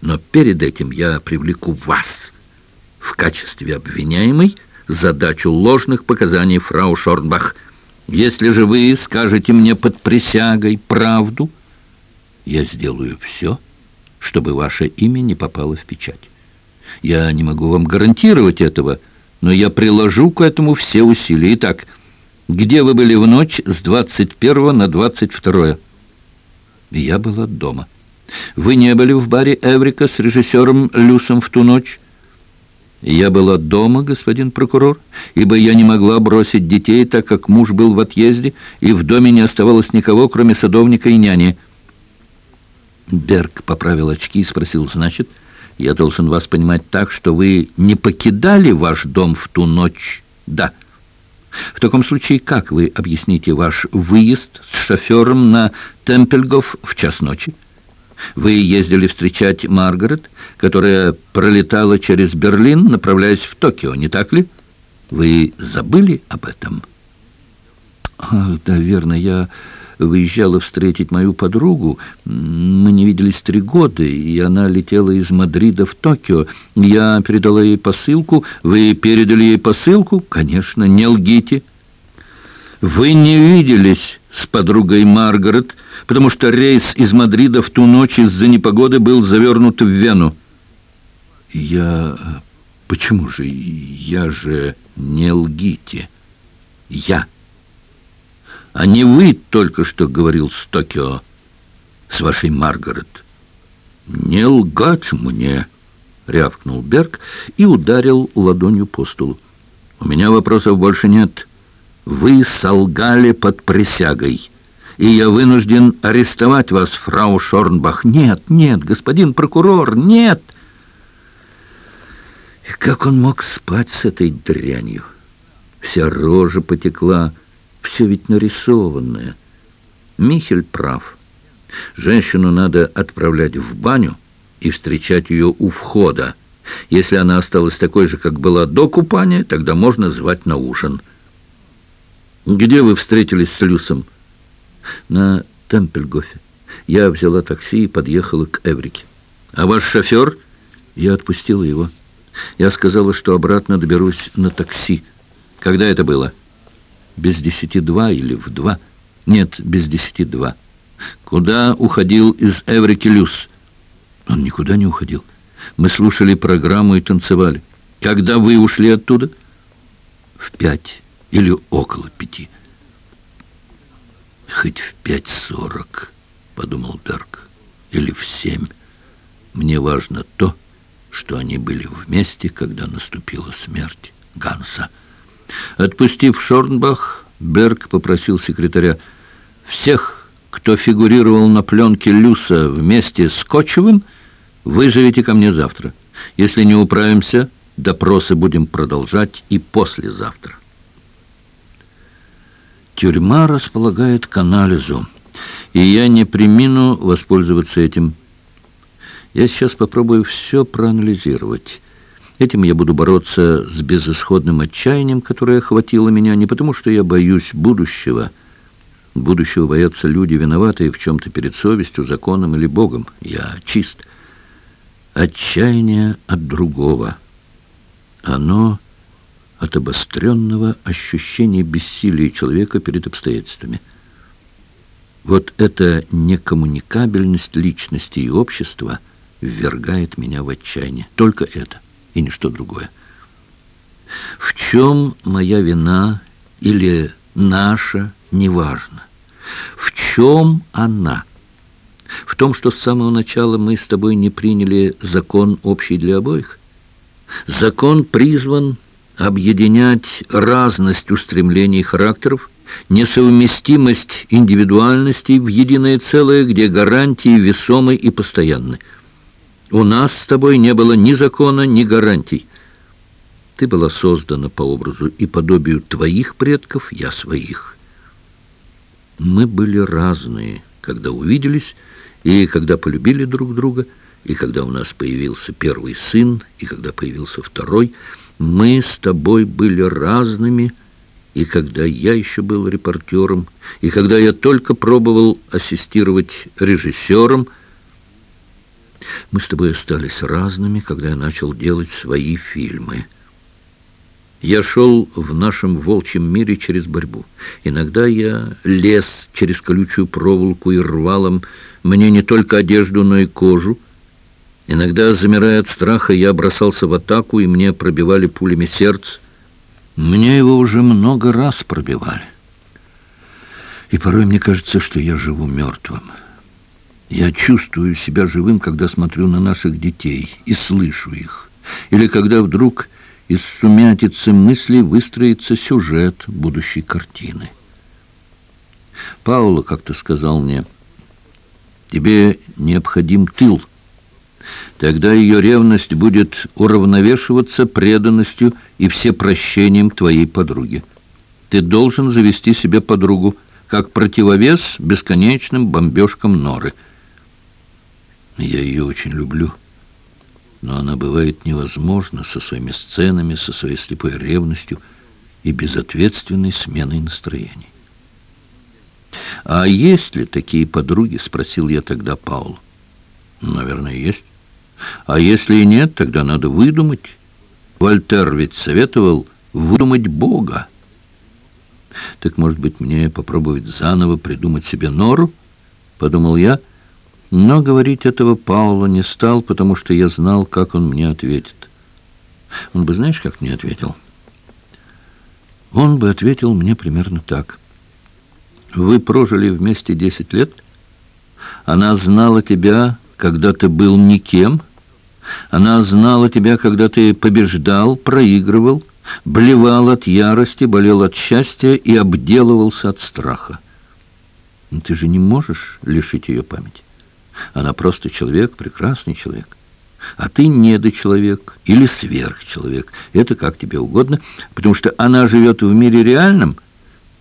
Но перед этим я привлеку вас в качестве обвиняемой задачу ложных показаний фрау Шорнбах. Если же вы скажете мне под присягой правду, я сделаю все, чтобы ваше имя не попало в печать. Я не могу вам гарантировать этого, но я приложу к этому все усилия. Итак, где вы были в ночь с 21 на 22? Я была дома. Вы не были в баре Эврика с режиссером Люсом в ту ночь? Я была дома, господин прокурор, ибо я не могла бросить детей, так как муж был в отъезде, и в доме не оставалось никого, кроме садовника и няни. Берг поправил очки и спросил, значит, я должен вас понимать так, что вы не покидали ваш дом в ту ночь? Да. В таком случае, как вы объясните ваш выезд с шофером на Темпельгоф в час ночи? Вы ездили встречать Маргарет, которая пролетала через Берлин, направляясь в Токио, не так ли? Вы забыли об этом? Ах, да, верно, я выезжала встретить мою подругу. Мы не виделись три года, и она летела из Мадрида в Токио. Я передала ей посылку. Вы передали ей посылку? Конечно, не лгите. Вы не виделись с подругой Маргарет, потому что рейс из Мадрида в ту ночь из-за непогоды был завернут в Вену. Я... Почему же? Я же... Не лгите. Я а не вы только что говорил с Токио, с вашей Маргарет. «Не лгать мне!» — рявкнул Берг и ударил ладонью по столу. «У меня вопросов больше нет. Вы солгали под присягой, и я вынужден арестовать вас, фрау Шорнбах. Нет, нет, господин прокурор, нет!» И как он мог спать с этой дрянью? Вся рожа потекла, — все ведь нарисованное. Михель прав. Женщину надо отправлять в баню и встречать ее у входа. Если она осталась такой же, как была до купания, тогда можно звать на ужин. «Где вы встретились с Люсом?» «На Темпельгофе. Я взяла такси и подъехала к Эврике. А ваш шофер?» Я отпустила его. Я сказала, что обратно доберусь на такси. Когда это было?» Без десяти два или в два. Нет, без десяти два. Куда уходил из Эврики Люс? Он никуда не уходил. Мы слушали программу и танцевали. Когда вы ушли оттуда? В пять или около пяти. Хоть в пять сорок, подумал Берг, или в семь. Мне важно то, что они были вместе, когда наступила смерть Ганса. Отпустив Шорнбах, Берг попросил секретаря «Всех, кто фигурировал на пленке Люса вместе с Кочевым, вызовите ко мне завтра. Если не управимся, допросы будем продолжать и послезавтра». Тюрьма располагает к анализу, и я не примину воспользоваться этим. Я сейчас попробую все проанализировать. Этим я буду бороться с безысходным отчаянием, которое охватило меня, не потому что я боюсь будущего. Будущего боятся люди, виноватые в чем-то перед совестью, законом или Богом. Я чист. Отчаяние от другого. Оно от обостренного ощущения бессилия человека перед обстоятельствами. Вот эта некоммуникабельность личности и общества ввергает меня в отчаяние. Только это и ничто другое. В чем моя вина или наша, неважно. В чем она? В том, что с самого начала мы с тобой не приняли закон общий для обоих? Закон призван объединять разность устремлений характеров, несовместимость индивидуальностей в единое целое, где гарантии весомы и постоянны. У нас с тобой не было ни закона, ни гарантий. Ты была создана по образу и подобию твоих предков, я своих. Мы были разные, когда увиделись, и когда полюбили друг друга, и когда у нас появился первый сын, и когда появился второй. Мы с тобой были разными, и когда я еще был репортером, и когда я только пробовал ассистировать режиссером. Мы с тобой остались разными, когда я начал делать свои фильмы. Я шел в нашем волчьем мире через борьбу. Иногда я лез через колючую проволоку и рвал им мне не только одежду, но и кожу. Иногда, замирая от страха, я бросался в атаку, и мне пробивали пулями сердце. Мне его уже много раз пробивали. И порой мне кажется, что я живу мертвым. Я чувствую себя живым, когда смотрю на наших детей и слышу их. Или когда вдруг из сумятицы мыслей выстроится сюжет будущей картины. Паула как-то сказал мне, «Тебе необходим тыл». Тогда ее ревность будет уравновешиваться преданностью и всепрощением твоей подруги. Ты должен завести себе подругу, как противовес бесконечным бомбежкам Норы. Я ее очень люблю, но она бывает невозможна со своими сценами, со своей слепой ревностью и безответственной сменой настроений. «А есть ли такие подруги?» — спросил я тогда Паул. «Наверное, есть». А если и нет, тогда надо выдумать. Вольтер ведь советовал выдумать Бога. Так, может быть, мне попробовать заново придумать себе нору? Подумал я, но говорить этого Паула не стал, потому что я знал, как он мне ответит. Он бы, знаешь, как мне ответил? Он бы ответил мне примерно так. Вы прожили вместе десять лет? Она знала тебя когда ты был никем. Она знала тебя, когда ты побеждал, проигрывал, блевал от ярости, болел от счастья и обделывался от страха. Но ты же не можешь лишить ее памяти. Она просто человек, прекрасный человек. А ты недочеловек или сверхчеловек. Это как тебе угодно, потому что она живет в мире реальном,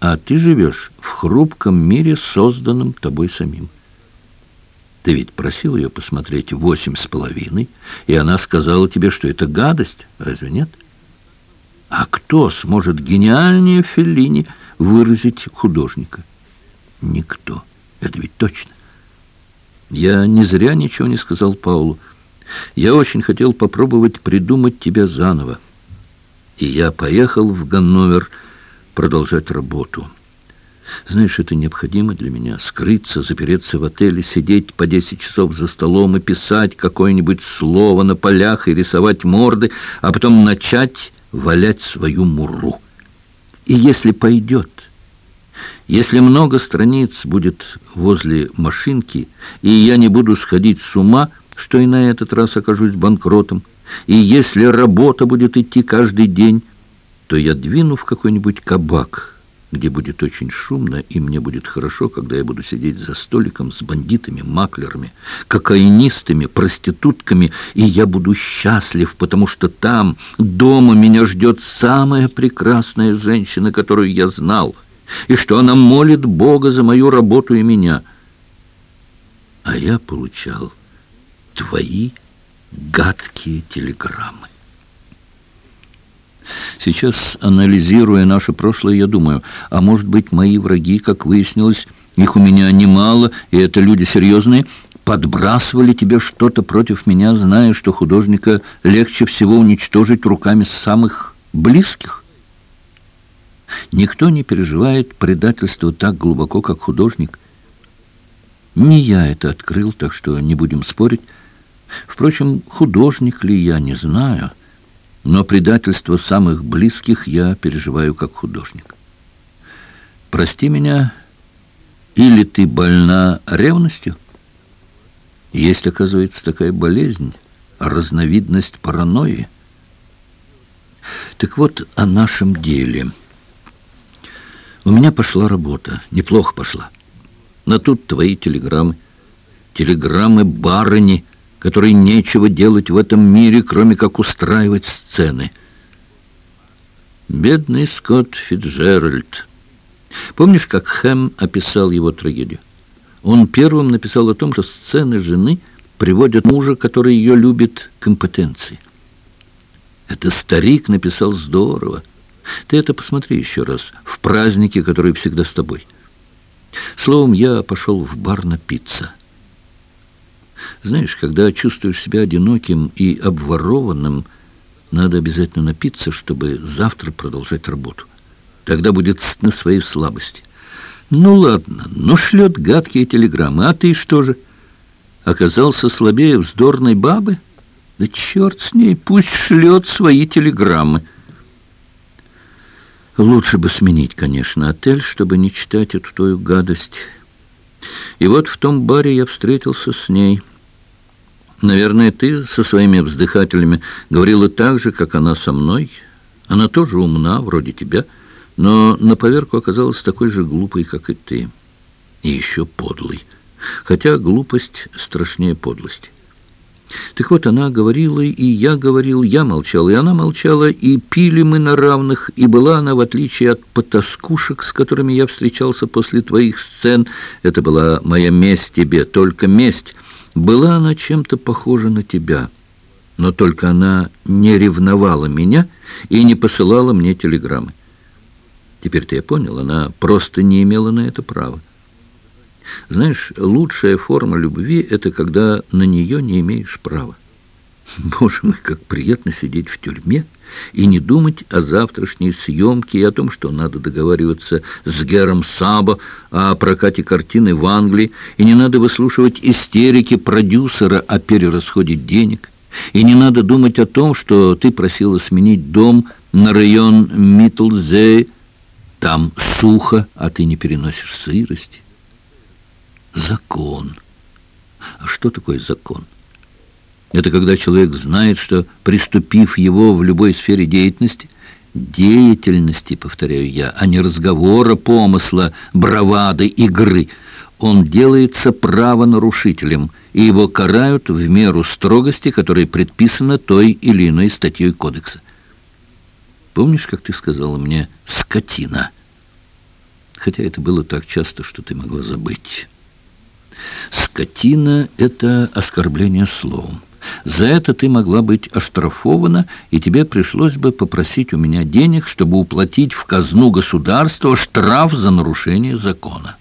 а ты живешь в хрупком мире, созданном тобой самим. Ты ведь просил ее посмотреть восемь с половиной, и она сказала тебе, что это гадость, разве нет? А кто сможет гениальнее Феллини выразить художника? Никто. Это ведь точно. Я не зря ничего не сказал Паулу. Я очень хотел попробовать придумать тебя заново. И я поехал в Ганновер продолжать работу. Знаешь, это необходимо для меня. Скрыться, запереться в отеле, сидеть по 10 часов за столом и писать какое-нибудь слово на полях и рисовать морды, а потом начать валять свою муру. И если пойдет, если много страниц будет возле машинки, и я не буду сходить с ума, что и на этот раз окажусь банкротом, и если работа будет идти каждый день, то я двину в какой-нибудь кабак» где будет очень шумно, и мне будет хорошо, когда я буду сидеть за столиком с бандитами, маклерами, кокаинистами, проститутками, и я буду счастлив, потому что там, дома, меня ждет самая прекрасная женщина, которую я знал, и что она молит Бога за мою работу и меня. А я получал твои гадкие телеграммы. Сейчас, анализируя наше прошлое, я думаю, а может быть, мои враги, как выяснилось, их у меня немало, и это люди серьезные, подбрасывали тебе что-то против меня, зная, что художника легче всего уничтожить руками самых близких? Никто не переживает предательство так глубоко, как художник. Не я это открыл, так что не будем спорить. Впрочем, художник ли я, не знаю но предательство самых близких я переживаю как художник. Прости меня, или ты больна ревностью? Есть, оказывается, такая болезнь, разновидность паранойи. Так вот, о нашем деле. У меня пошла работа, неплохо пошла. Но тут твои телеграммы, телеграммы барыни — которой нечего делать в этом мире, кроме как устраивать сцены. Бедный Скотт Фитджеральд. Помнишь, как Хэм описал его трагедию? Он первым написал о том, что сцены жены приводят мужа, который ее любит, к импотенции. Это старик написал здорово. Ты это посмотри еще раз, в празднике, который всегда с тобой. Словом, я пошел в бар напиться. Знаешь, когда чувствуешь себя одиноким и обворованным, надо обязательно напиться, чтобы завтра продолжать работу. Тогда будет на своей слабости. Ну ладно, ну шлет гадкие телеграммы, а ты что же? Оказался слабее вздорной бабы? Да черт с ней, пусть шлет свои телеграммы. Лучше бы сменить, конечно, отель, чтобы не читать эту твою гадость. И вот в том баре я встретился с ней. Наверное, ты со своими вздыхателями говорила так же, как она со мной. Она тоже умна, вроде тебя, но на поверку оказалась такой же глупой, как и ты. И еще подлой. Хотя глупость страшнее подлости. Так вот, она говорила, и я говорил, я молчал, и она молчала, и пили мы на равных, и была она, в отличие от потаскушек, с которыми я встречался после твоих сцен, это была моя месть тебе, только месть, была она чем-то похожа на тебя. Но только она не ревновала меня и не посылала мне телеграммы. Теперь-то я понял, она просто не имела на это права. Знаешь, лучшая форма любви — это когда на нее не имеешь права. Боже мой, как приятно сидеть в тюрьме и не думать о завтрашней съемке и о том, что надо договариваться с Гером Сабо о прокате картины в Англии, и не надо выслушивать истерики продюсера о перерасходе денег, и не надо думать о том, что ты просила сменить дом на район Миттлзей, там сухо, а ты не переносишь сырости закон. А что такое закон? Это когда человек знает, что, приступив его в любой сфере деятельности, деятельности, повторяю я, а не разговора, помысла, бравады, игры, он делается правонарушителем, и его карают в меру строгости, которая предписана той или иной статьей кодекса. Помнишь, как ты сказала мне «скотина»? Хотя это было так часто, что ты могла забыть». Скотина — это оскорбление словом. За это ты могла быть оштрафована, и тебе пришлось бы попросить у меня денег, чтобы уплатить в казну государства штраф за нарушение закона.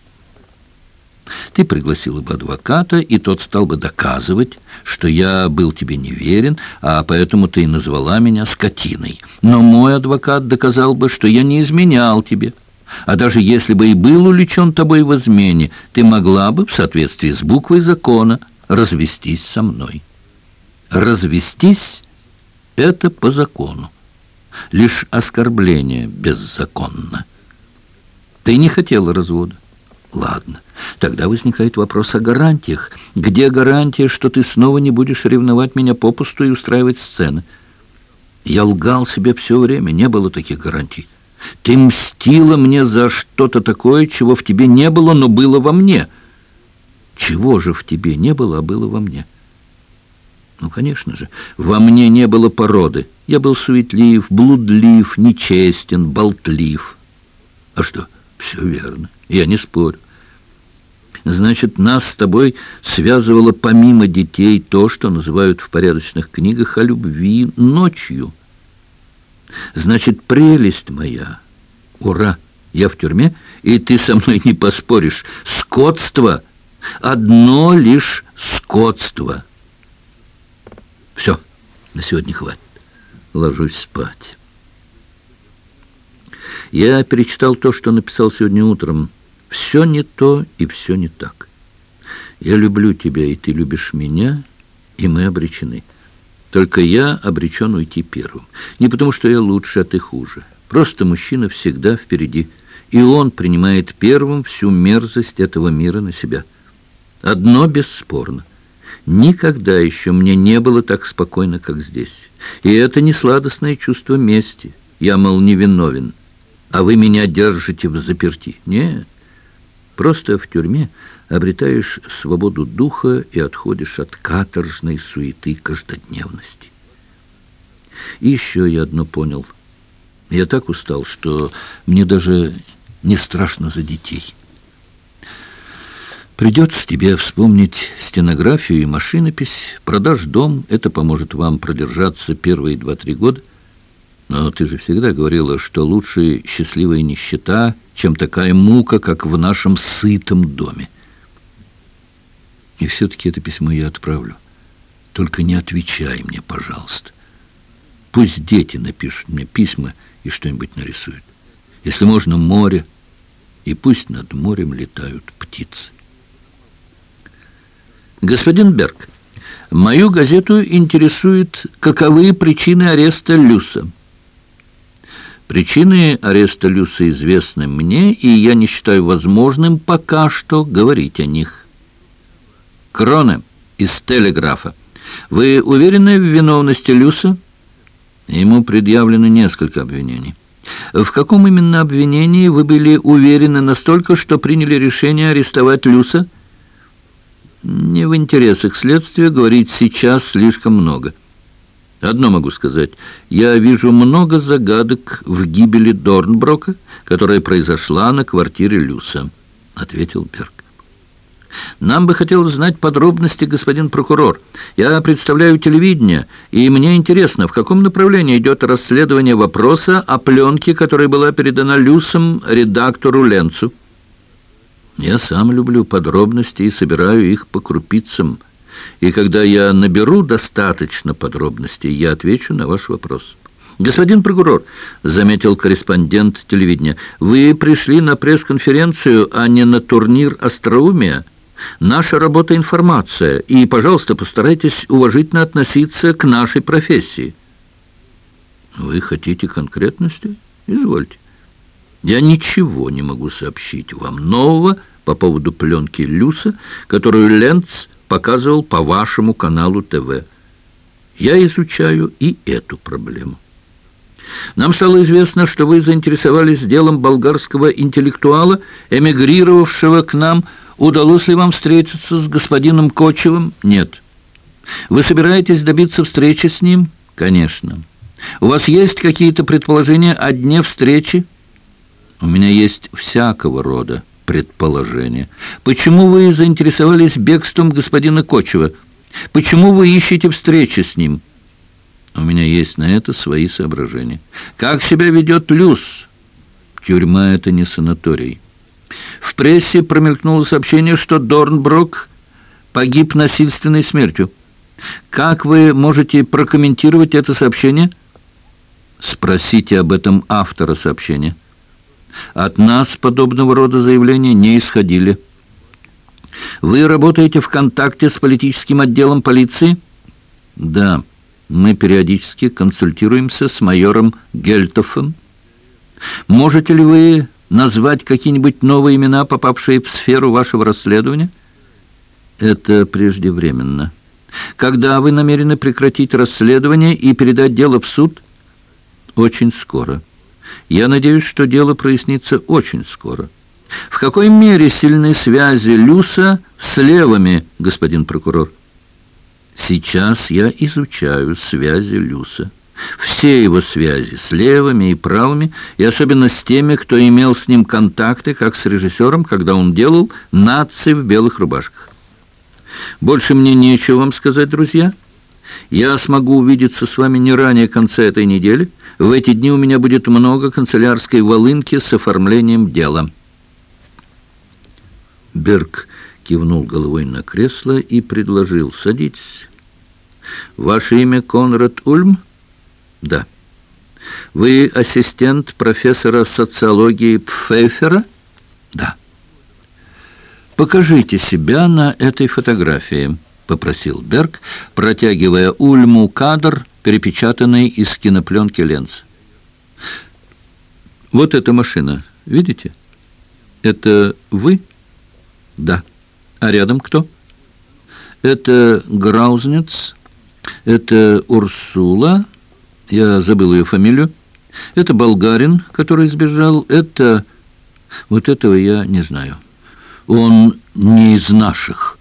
Ты пригласила бы адвоката, и тот стал бы доказывать, что я был тебе неверен, а поэтому ты и назвала меня скотиной. Но мой адвокат доказал бы, что я не изменял тебе, а даже если бы и был увлечен тобой в измене, ты могла бы, в соответствии с буквой закона, развестись со мной. Развестись — это по закону. Лишь оскорбление беззаконно. Ты не хотела развода. Ладно, тогда возникает вопрос о гарантиях. Где гарантия, что ты снова не будешь ревновать меня попусту и устраивать сцены? Я лгал себе все время, не было таких гарантий. Ты мстила мне за что-то такое, чего в тебе не было, но было во мне. Чего же в тебе не было, а было во мне? Ну, конечно же, во мне не было породы. Я был суетлив, блудлив, нечестен, болтлив. А что? Все верно. Я не спорю. Значит, нас с тобой связывало помимо детей то, что называют в порядочных книгах о любви ночью — Значит, прелесть моя, ура, я в тюрьме, и ты со мной не поспоришь. Скотство, одно лишь скотство. Все, на сегодня хватит. Ложусь спать. Я перечитал то, что написал сегодня утром. Все не то и все не так. Я люблю тебя, и ты любишь меня, и мы обречены. Только я обречен уйти первым. Не потому, что я лучше, а ты хуже. Просто мужчина всегда впереди. И он принимает первым всю мерзость этого мира на себя. Одно бесспорно. Никогда еще мне не было так спокойно, как здесь. И это не сладостное чувство мести. Я, мол, невиновен. А вы меня держите в заперти. Нет. Просто в тюрьме обретаешь свободу духа и отходишь от каторжной суеты каждодневности. И еще я одно понял. Я так устал, что мне даже не страшно за детей. Придется тебе вспомнить стенографию и машинопись, продашь дом, это поможет вам продержаться первые два-три года. Но ты же всегда говорила, что лучше счастливая нищета, чем такая мука, как в нашем сытом доме. И все-таки это письмо я отправлю. Только не отвечай мне, пожалуйста. Пусть дети напишут мне письма и что-нибудь нарисуют. Если можно, море. И пусть над морем летают птицы. Господин Берг, мою газету интересует, каковы причины ареста Люса. Причины ареста Люса известны мне, и я не считаю возможным пока что говорить о них. Кроне из телеграфа. Вы уверены в виновности Люса? Ему предъявлено несколько обвинений. В каком именно обвинении вы были уверены настолько, что приняли решение арестовать Люса? Не в интересах следствия говорить сейчас слишком много. Одно могу сказать. Я вижу много загадок в гибели Дорнброка, которая произошла на квартире Люса, — ответил Берг. Нам бы хотелось знать подробности, господин прокурор. Я представляю телевидение, и мне интересно, в каком направлении идет расследование вопроса о пленке, которая была передана Люсом редактору Ленцу. Я сам люблю подробности и собираю их по крупицам. И когда я наберу достаточно подробностей, я отвечу на ваш вопрос. «Господин прокурор», — заметил корреспондент телевидения, — «вы пришли на пресс-конференцию, а не на турнир «Остроумия». Наша работа — информация, и, пожалуйста, постарайтесь уважительно относиться к нашей профессии». «Вы хотите конкретности? Извольте». Я ничего не могу сообщить вам нового по поводу пленки Люса, которую Ленц показывал по вашему каналу ТВ. Я изучаю и эту проблему. Нам стало известно, что вы заинтересовались делом болгарского интеллектуала, эмигрировавшего к нам. Удалось ли вам встретиться с господином Кочевым? Нет. Вы собираетесь добиться встречи с ним? Конечно. У вас есть какие-то предположения о дне встречи? У меня есть всякого рода предположения. Почему вы заинтересовались бегством господина Кочева? Почему вы ищете встречи с ним? У меня есть на это свои соображения. Как себя ведет Люс? Тюрьма — это не санаторий. В прессе промелькнуло сообщение, что Дорнброк погиб насильственной смертью. Как вы можете прокомментировать это сообщение? Спросите об этом автора сообщения. От нас подобного рода заявления не исходили. Вы работаете в контакте с политическим отделом полиции? Да, мы периодически консультируемся с майором Гельтофом. Можете ли вы назвать какие-нибудь новые имена, попавшие в сферу вашего расследования? Это преждевременно. Когда вы намерены прекратить расследование и передать дело в суд? Очень скоро. Я надеюсь, что дело прояснится очень скоро. В какой мере сильны связи Люса с левыми, господин прокурор? Сейчас я изучаю связи Люса. Все его связи с левыми и правыми, и особенно с теми, кто имел с ним контакты, как с режиссером, когда он делал «Нации в белых рубашках». Больше мне нечего вам сказать, друзья. Я смогу увидеться с вами не ранее конца этой недели, в эти дни у меня будет много канцелярской волынки с оформлением дела». Берг кивнул головой на кресло и предложил «Садитесь». «Ваше имя Конрад Ульм?» «Да». «Вы ассистент профессора социологии Пфейфера?» «Да». «Покажите себя на этой фотографии», — попросил Берг, протягивая Ульму кадр перепечатанный из кинопленки Ленц. Вот эта машина, видите? Это вы? Да. А рядом кто? Это Граузнец, это Урсула, я забыл ее фамилию, это болгарин, который сбежал, это... Вот этого я не знаю. Он не из наших.